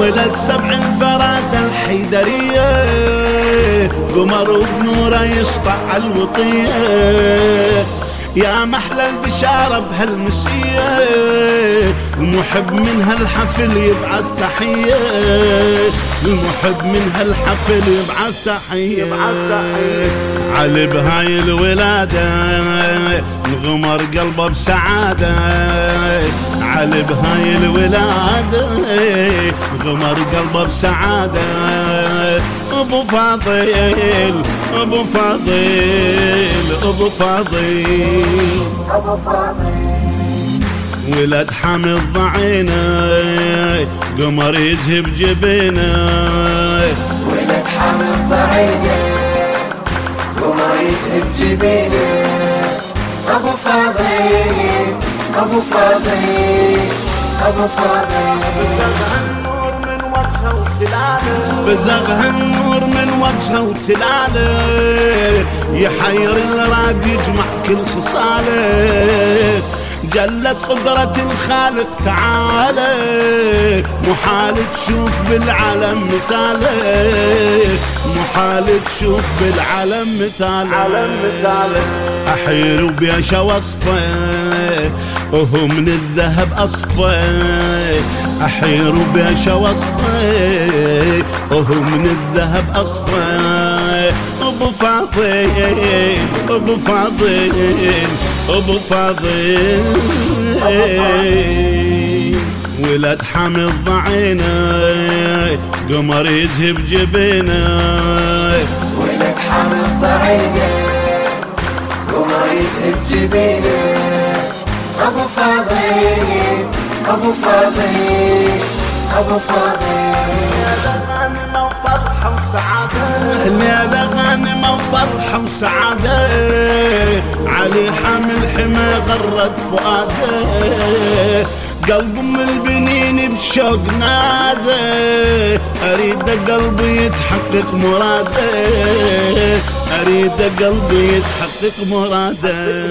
ولد سبع الفراسة الحيدرية. قمر وبنوره يسطع الوطية. يا محلى البشارة بهالمسية. المحب من هالحفل يبعث تحية. المحب من هالحفل يبعث تحية. يبعث تحية. علي بهاي الولادة الغمر قلبه بسعادة. علي بهاي الولادة غمر قلبه بسعادة. أبو فاضل أبو فاضل أبو فاضل. ابو ولد حامد ضعينه قمر يذهب جبينة. ولد حمد ضعينه قمر يذهب جبينة. أبو فاضل. النور من وجهه وتلاله بزغها النور من وجهه وتلاله يحير الراد يجمع كل خصاله. جلت قدرة الخالق تعالى محال تشوف بالعالم مثاله. محال تشوف بالعالم مثاله. علم مثاله. أحير وبيش وصفة وهو من الذهب أصفى. أحير وبيش وصفة وهو من الذهب أصفى. أبو فاضل أبو فاضل أبو فاضل. ولد حامد ضعينه قمر يذهب جبينه. ولد حمد ضعينه قمر يذهب جبينه ابو فاضل ابو فاضل ابو فاضل غنمة وفرحة وسعادة الليلة غانمة وفرحة وسعادة علي حامل حمى غرد فؤاده قلب ام البنين بشوق نادى أريد قلبي يتحقق مراده. أريد قلبي يتحقق مراده.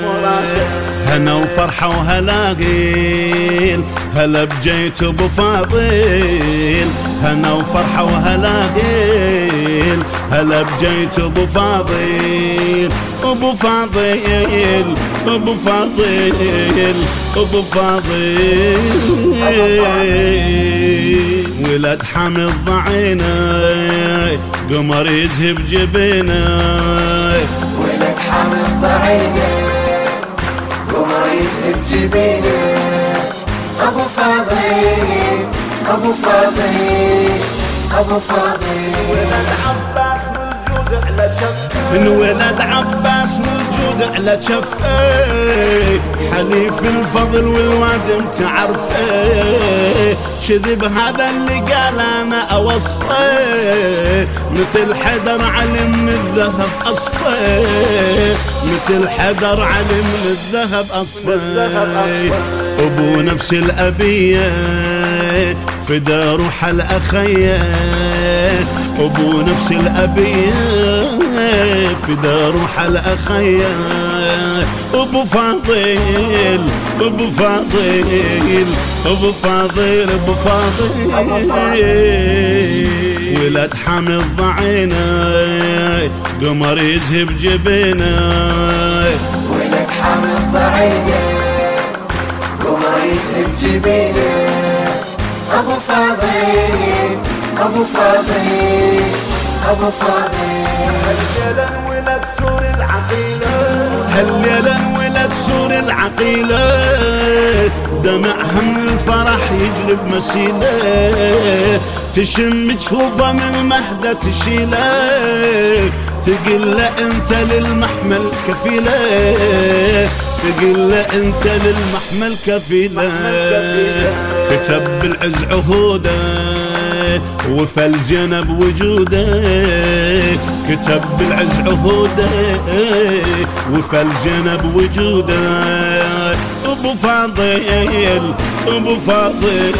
هنا وفرحة وهلاقيل هلا بجيت أبو فاضل. هنا وفرحة وهلاقيل هلا بجيت أبو فاضل. أبو فاضل أبو فاضل أبو فاضل. ولد حامد ضعينه قمر يذهب جبينه. ولد حمد ضعينه قمر يذهب جبينه. أبو فاضل أبو فاضل أبو فاضل. ولد عباس من شفه من ولد عباس موجود على شفه. حليف الفضل والواد متعرفه. شذب هذا اللي قال أنا أوصفه. مثل حدر علي من الذهب أصفه. مثل حدر علي من الذهب أصفه. أبو نفس الأبية فدا روح الأخية. أبو نفس الأبية فدا روح الاخيه أبو فاضل أبو فاضل أبو فاضل أبو فاضل. ولد حامد ضعينه قمر يذهب ضعينه قمر يذهب جبينه أبو فاضل أبو فاضل أبو فاضل. هالليلة ولد سور العقيلة. العقيلة. دمعها من الفرح يجري بمسيلة تشم جفوفه من مهدة تشيلة. تقول له أنت للمحمل كفيلة. تقول له أنت للمحمل كفيلة. كتب بالعز عهوده. وفل زينب وجوده كتب بالعز عهوده. وفل زينب وجوده. أبو فاضل أبو فاضل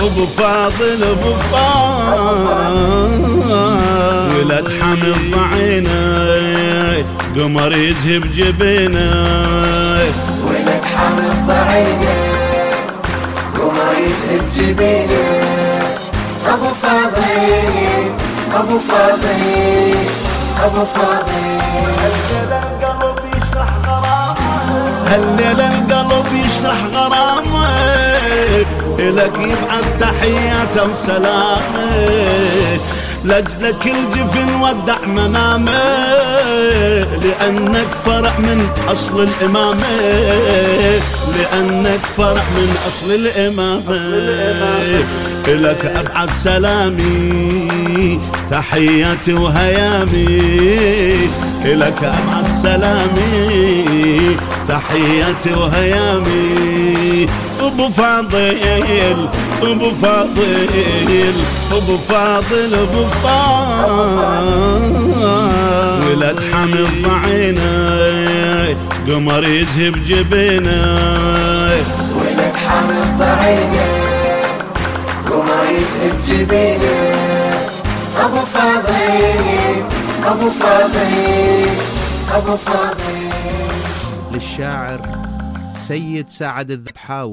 أبو فاضل أبو فاضل. ولد حامل ضعينه قمر يذهب جبينه. ولد حامل ضعينه قمر يذهب جبينه. فاضل ابو ابو هالليلة القلب يشرح غرامه إلك يبعث تحياته وسلامه لأجلك الجفن ودع منامه لأنك فرع من أصل الإمامة. لأنك فرع من أصل الإمامة. إلك أبعد سلامي. تحياتي وهيامي إلك أبعد سلامي. تحياتي وهيامي. أبو فاضل أبو فاضل أبو فاضل أبو فاضل. ولد حامل ضعينه قمر يذهب جبينه ولد حامل ضعينه قمر يذهب جبينه أبو فاضل أبو فاضل أبو فاضل. للشاعر سيد سعد الذبحاوي.